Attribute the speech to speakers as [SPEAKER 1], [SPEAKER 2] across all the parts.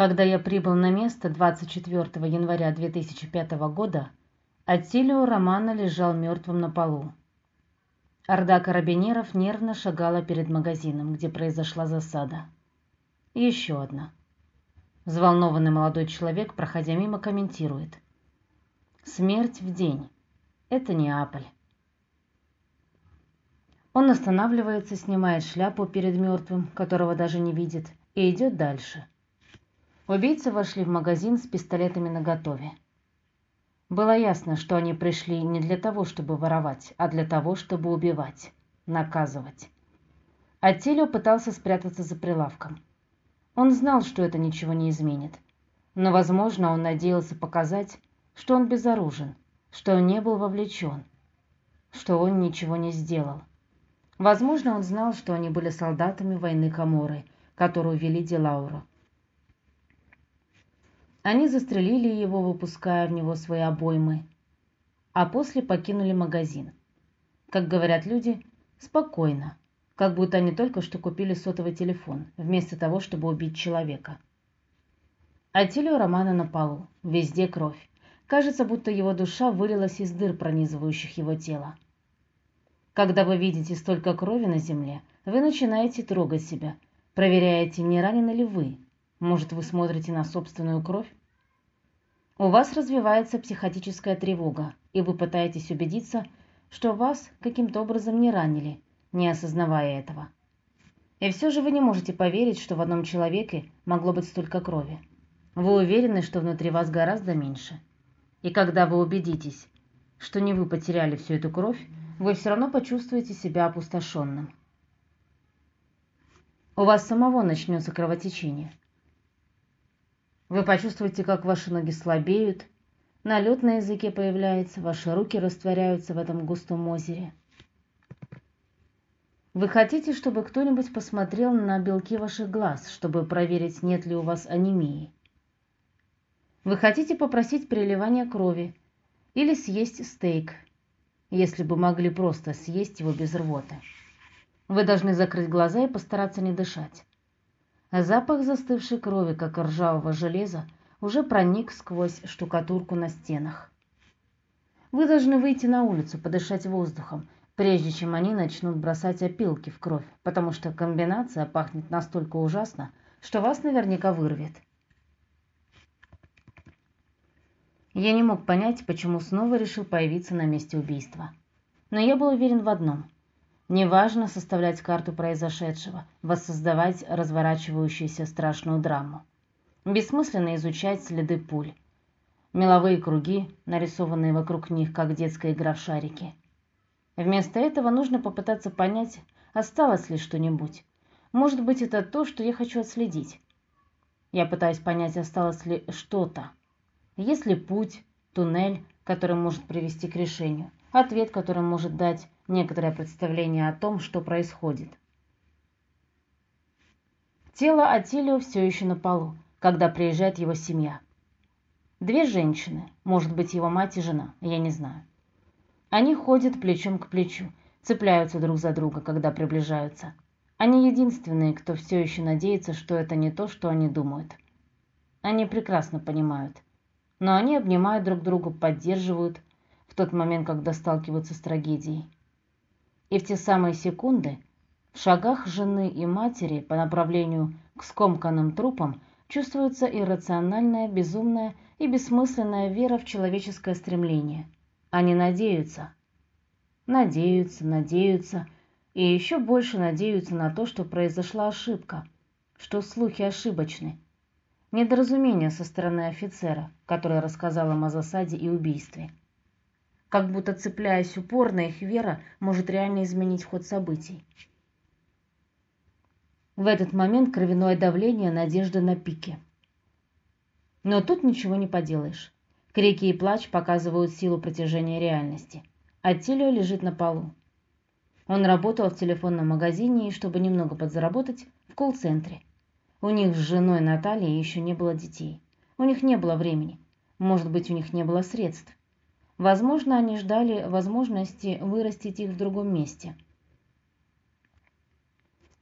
[SPEAKER 1] Когда я прибыл на место 24 января 2005 года, Аттилио Романо лежал мертвым на полу. Орда карабинеров нервно шагала перед магазином, где произошла засада. И еще одна. Взволнованный молодой человек, проходя мимо, комментирует: "Смерть в день. Это Неаполь". Он останавливается, снимает шляпу перед мертвым, которого даже не видит, и идет дальше. Убийцы вошли в магазин с пистолетами наготове. Было ясно, что они пришли не для того, чтобы воровать, а для того, чтобы убивать, наказывать. Аттилио пытался спрятаться за прилавком. Он знал, что это ничего не изменит, но, возможно, он надеялся показать, что он безоружен, что он не был вовлечен, что он ничего не сделал. Возможно, он знал, что они были солдатами войны Каморы, которую вели Делауру. Они застрелили его, выпуская в него свои обоймы, а после покинули магазин. Как говорят люди, спокойно, как будто они только что купили сотовый телефон, вместо того, чтобы убить человека. Аттилио Романа на полу, везде кровь. Кажется, будто его душа вылилась из дыр, пронизывающих его тело. Когда вы видите столько крови на земле, вы начинаете трогать себя, проверяете, не ранены ли вы, может, вы смотрите на собственную кровь? У вас развивается психотическая тревога, и вы пытаетесь убедиться, что вас каким-то образом не ранили, не осознавая этого. И все же вы не можете поверить, что в одном человеке могло быть столько крови. Вы уверены, что внутри вас гораздо меньше. И когда вы убедитесь, что не вы потеряли всю эту кровь, вы все равно почувствуете себя опустошенным. У вас самого начнется кровотечение. Вы почувствуете, как ваши ноги слабеют, налет на языке появляется, ваши руки растворяются в этом густом озере. Вы хотите, чтобы кто-нибудь посмотрел на белки ваших глаз, чтобы проверить, нет ли у вас анемии. Вы хотите попросить переливания крови или съесть стейк, если бы могли просто съесть его без рвоты. Вы должны закрыть глаза и постараться не дышать. Запах застывшей крови, как ржавого железа, уже проник сквозь штукатурку на стенах. Вы должны выйти на улицу, подышать воздухом, прежде чем они начнут бросать опилки в кровь, потому что комбинация пахнет настолько ужасно, что вас наверняка вырвет. Я не мог понять, почему снова решил появиться на месте убийства. Но я был уверен в одном: Неважно составлять карту произошедшего, воссоздавать разворачивающуюся страшную драму. Бессмысленно изучать следы пуль, меловые круги, нарисованные вокруг них, как детская игра в шарики. Вместо этого нужно попытаться понять, осталось ли что-нибудь. Может быть, это то, что я хочу отследить. Я пытаюсь понять, осталось ли что-то. Есть ли путь, туннель, который может привести к решению, ответ, который может дать некоторое представление о том, что происходит. Тело Атилио все еще на полу, когда приезжает его семья. Две женщины, может быть, его мать и жена, я не знаю. Они ходят плечом к плечу, цепляются друг за друга, когда приближаются. Они единственные, кто все еще надеется, что это не то, что они думают. Они прекрасно понимают, но они обнимают друг друга, поддерживают в тот момент, когда сталкиваются с трагедией. И в те самые секунды в шагах жены и матери по направлению к скомканным трупам чувствуется иррациональная, безумная и бессмысленная вера в человеческое стремление. Они надеются, надеются, надеются и еще больше надеются на то, что произошла ошибка, что слухи ошибочны. Недоразумение со стороны офицера, который рассказал им о засаде и убийстве как будто цепляясь упорно, их вера может реально изменить ход событий. В этот момент кровяное давление надежды на пике. Но тут ничего не поделаешь. Крики и плач показывают силу протяжения реальности. Аттилио лежит на полу. Он работал в телефонном магазине и, чтобы немного подзаработать, в колл-центре. У них с женой Натальей еще не было детей. У них не было времени. Может быть, у них не было средств. Возможно, они ждали возможности вырастить их в другом месте.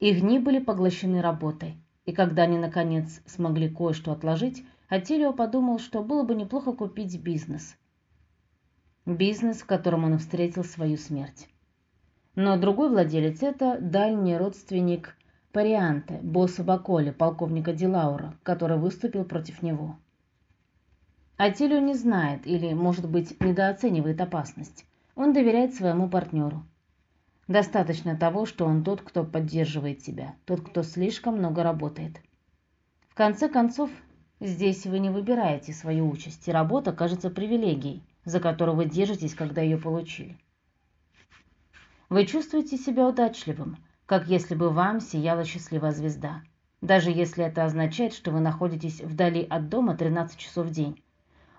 [SPEAKER 1] Их дни были поглощены работой, И когда они наконец смогли кое-что отложить, Аттилио подумал, что было бы неплохо купить бизнес. Бизнес, в котором он встретил свою смерть. Но другой владелец это дальний родственник Парианте, босса Баколи, полковника Дилаура, который выступил против него. Атилио не знает или, может быть, недооценивает опасность. Он доверяет своему партнеру. Достаточно того, что он тот, кто поддерживает тебя, тот, кто слишком много работает. В конце концов, здесь вы не выбираете свою участь, и работа кажется привилегией, за которую вы держитесь, когда ее получили. Вы чувствуете себя удачливым, как если бы вам сияла счастливая звезда, даже если это означает, что вы находитесь вдали от дома 13 часов в день.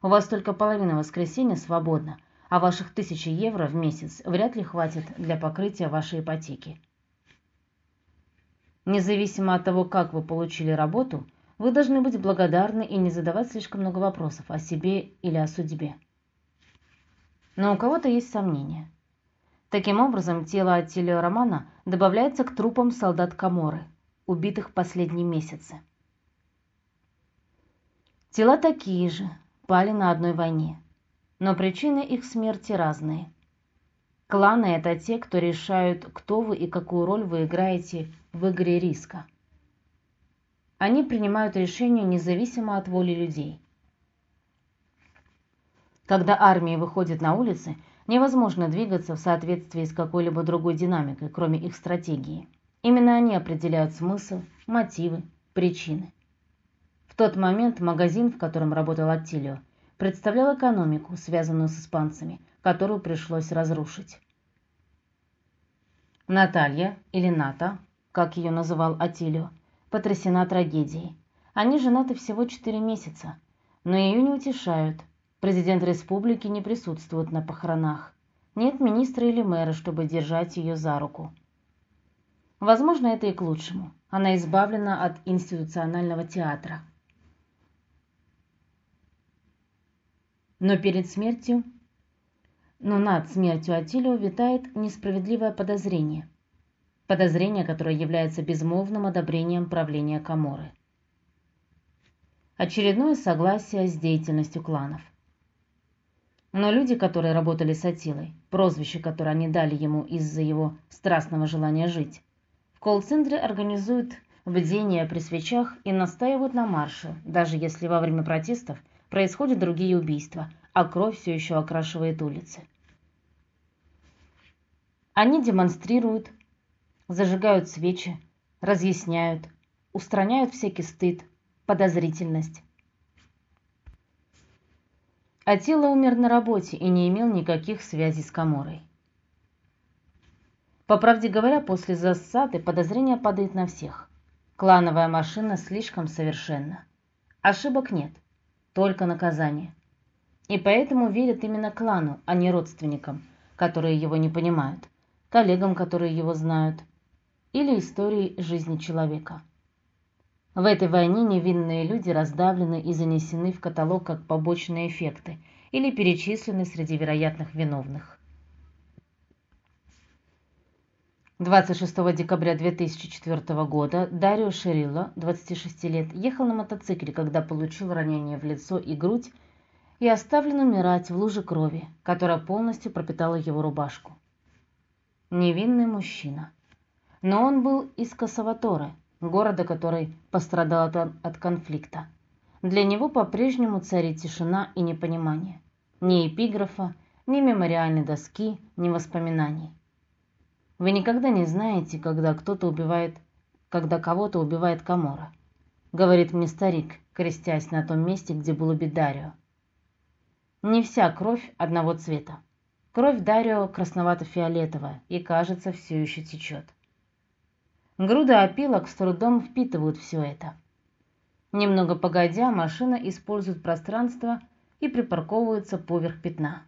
[SPEAKER 1] У вас только половина воскресенья свободна, а ваших тысячи евро в месяц вряд ли хватит для покрытия вашей ипотеки. Независимо от того, как вы получили работу, вы должны быть благодарны и не задавать слишком много вопросов о себе или о судьбе. Но у кого-то есть сомнения. Таким образом, тело Аттилио Романа добавляется к трупам солдат Каморы, убитых последние месяцы. Тела такие же, пали на одной войне но причины их смерти разные. Кланы это те, кто решают, кто вы и какую роль вы играете в игре риска. Они принимают решения независимо от воли людей. Когда армии выходят на улицы, невозможно двигаться в соответствии с какой-либо другой динамикой, кроме их стратегии. Именно они определяют смысл, мотивы, причины. Тот момент магазин, в котором работал Аттилио, представлял экономику, связанную с испанцами, которую пришлось разрушить. Наталья или Ната, как ее называл Атилио, потрясена трагедией. Они женаты всего четыре месяца, но ее не утешают. Президент республики не присутствует на похоронах. Нет министра или мэра, чтобы держать ее за руку. Возможно, это и к лучшему. Она избавлена от институционального театра. Но перед смертью, но над смертью Атилио витает несправедливое подозрение. Подозрение, которое является безмолвным одобрением правления Каморы. Очередное согласие с деятельностью кланов. Но люди, которые работали с Атилой, прозвище, которое они дали ему из-за его страстного желания жить, в колл-центре организуют бдение при свечах и настаивают на марше, даже если во время протестов происходят другие убийства, а кровь все еще окрашивает улицы. Они демонстрируют, зажигают свечи, разъясняют, устраняют всякий стыд, подозрительность. Атила умер на работе и не имел никаких связей с Каморой. По правде говоря, после засады подозрение падает на всех. Клановая машина слишком совершенна. Ошибок нет только наказание. И поэтому верят именно клану, а не родственникам, которые его не понимают, коллегам, которые его знают, или истории жизни человека. В этой войне невинные люди раздавлены и занесены в каталог как побочные эффекты или перечислены среди вероятных виновных. 26 декабря 2004 года Дарио Шерило, 26 лет, ехал на мотоцикле, когда получил ранение в лицо и грудь и оставлен умирать в луже крови, которая полностью пропитала его рубашку. Невинный мужчина. Но он был из Касаваторе, города, который пострадал от, от конфликта. Для него по-прежнему царит тишина и непонимание. Ни эпиграфа, ни мемориальной доски, ни воспоминаний. Вы никогда не знаете, когда кто-то убивает, когда кого-то убивает Камора, говорит мне старик, крестясь на том месте, где был убит Дарио. Не вся кровь одного цвета. Кровь Дарио красновато-фиолетовая и, кажется, все еще течет. Груды опилок с трудом впитывают все это. Немного погодя, машина использует пространство и припарковывается поверх пятна.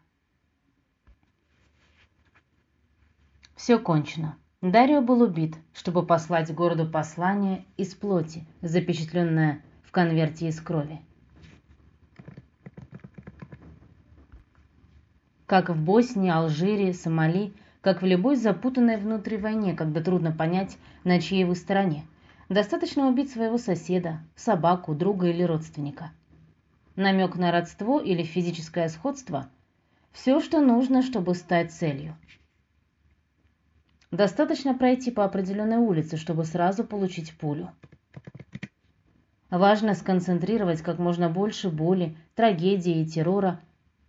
[SPEAKER 1] Все кончено. Дарио был убит, чтобы послать городу послание из плоти, запечатленное в конверте из крови. Как в Боснии, Алжире, Сомали, как в любой запутанной внутри войне, когда трудно понять, на чьей вы стороне. Достаточно убить своего соседа, собаку, друга или родственника. Намек на родство или физическое сходство – все, что нужно, чтобы стать целью. Достаточно пройти по определенной улице, чтобы сразу получить пулю. Важно сконцентрировать как можно больше боли, трагедии и террора,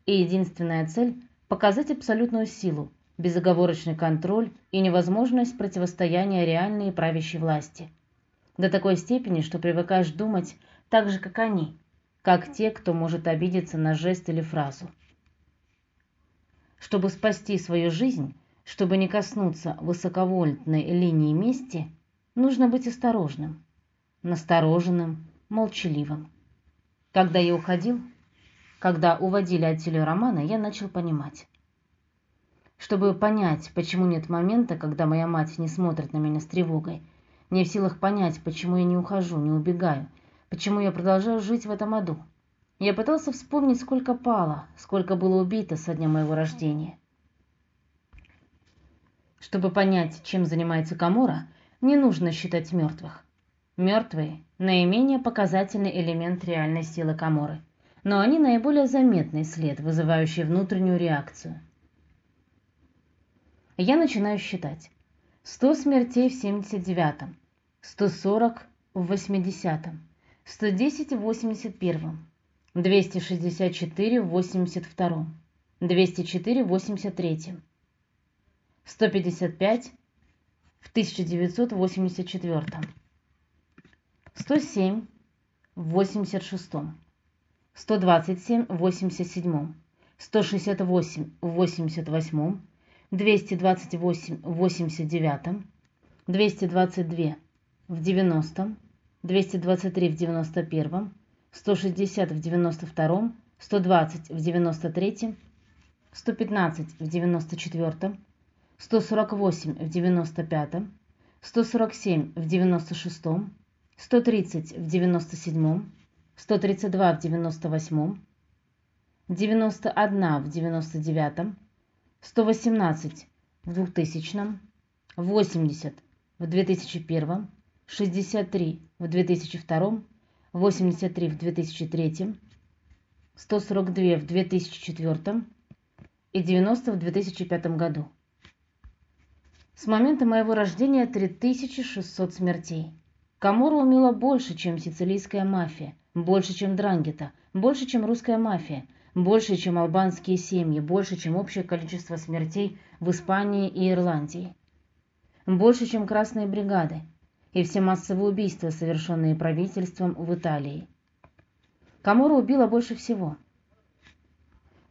[SPEAKER 1] и единственная цель – показать абсолютную силу, безоговорочный контроль и невозможность противостояния реальной и правящей власти. До такой степени, что привыкаешь думать так же, как они, как те, кто может обидеться на жест или фразу. Чтобы спасти свою жизнь, чтобы не коснуться высоковольтной линии мести, нужно быть осторожным, настороженным, молчаливым. Когда я уходил, когда уводили от телеромана, я начал понимать. Чтобы понять, почему нет момента, когда моя мать не смотрит на меня с тревогой, не в силах понять, почему я не ухожу, не убегаю, почему я продолжаю жить в этом аду. Я пытался вспомнить, сколько пало, сколько было убито со дня моего рождения. Чтобы понять, чем занимается Камора, не нужно считать мертвых. Мертвые – наименее показательный элемент реальной силы Каморы, но они наиболее заметный след, вызывающий внутреннюю реакцию. Я начинаю считать. 100 смертей в 79-м, 140 в 80-м, 110 в 81-м, 264 в 82-м, 204 в 83-м, 155 в 1984 107 в 86 127 в 87 168 в 88 228 в 89 222 в 90 223 в 91 160 в 92 120 в 93 115 в 94 148 в 95 147 в 96 130 в 97, 132 в 98, 91 в 99, 118 в 2000, 80 в 2001, 63 в 2002, 83 в 2003, 142 в 2004 и 90 в 2005 году. С момента моего рождения 3600 смертей. Камора умела больше, чем сицилийская мафия, больше, чем Дрангета, больше, чем русская мафия, больше, чем албанские семьи, больше, чем общее количество смертей в Испании и Ирландии. Больше, чем красные бригады и все массовые убийства, совершенные правительством в Италии. Камора убила больше всего.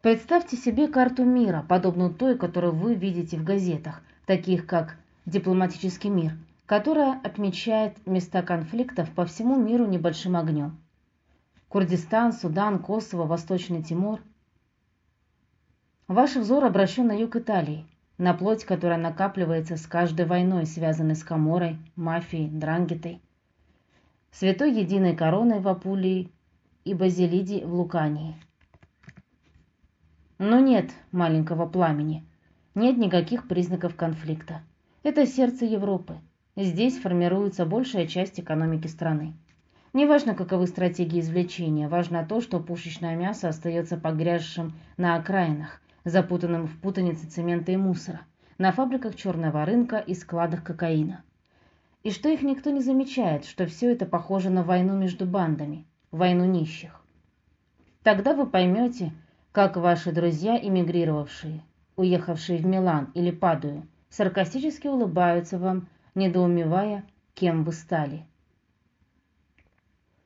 [SPEAKER 1] Представьте себе карту мира, подобную той, которую вы видите в газетах, таких как «Дипломатический мир», которая отмечает места конфликтов по всему миру небольшим огнем. Курдистан, Судан, Косово, Восточный Тимор. Ваш взор обращен на юг Италии, на плоть, которая накапливается с каждой войной, связанной с Каморой, мафией, Дрангетой, святой единой короной в Апулии и Базилиде в Лукании. Но нет маленького пламени, нет никаких признаков конфликта. Это сердце Европы, Здесь формируется большая часть экономики страны. Неважно, каковы стратегии извлечения, важно то, что пушечное мясо остается погрязшим на окраинах, запутанным в путанице цемента и мусора, на фабриках черного рынка и складах кокаина. И что их никто не замечает, что все это похоже на войну между бандами, войну нищих. Тогда вы поймете, как ваши друзья, эмигрировавшие, уехавшие в Милан или Падую, саркастически улыбаются вам недоумевая, кем вы стали.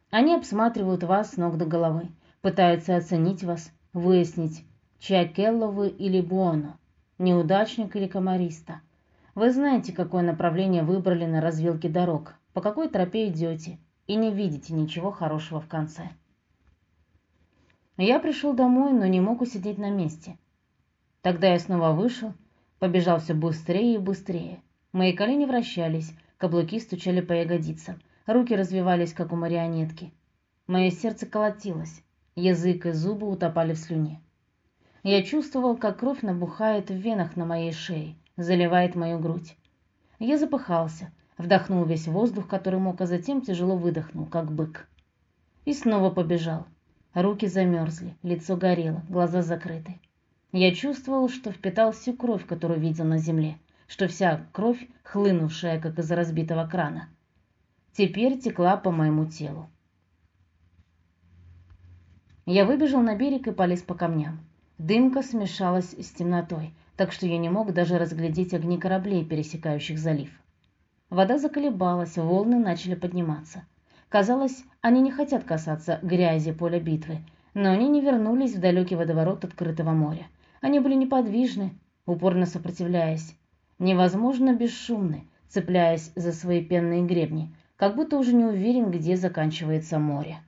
[SPEAKER 1] Они обсматривают вас с ног до головы, пытаются оценить вас, выяснить, Чиакелло вы или Буоно, неудачник или комариста. Вы знаете, какое направление выбрали на развилке дорог, по какой тропе идете, и не видите ничего хорошего в конце. Я пришел домой, но не мог усидеть на месте. Тогда я снова вышел, побежал все быстрее и быстрее. Мои колени вращались, каблуки стучали по ягодицам, руки развивались, как у марионетки. Мое сердце колотилось, язык и зубы утопали в слюне. Я чувствовал, как кровь набухает в венах на моей шее, заливает мою грудь. Я запыхался, вдохнул весь воздух, который мог, а затем тяжело выдохнул, как бык. И снова побежал. Руки замерзли, лицо горело, глаза закрыты. Я чувствовал, что впитал всю кровь, которую видел на земле, что вся кровь, хлынувшая, как из разбитого крана, теперь текла по моему телу. Я выбежал на берег и полез по камням. Дымка смешалась с темнотой, так что я не мог даже разглядеть огни кораблей, пересекающих залив. Вода заколебалась, волны начали подниматься. Казалось, они не хотят касаться грязи поля битвы, но они не вернулись в далекий водоворот открытого моря. Они были неподвижны, упорно сопротивляясь, невозможно бесшумны, цепляясь за свои пенные гребни, как будто уже не уверен, где заканчивается море.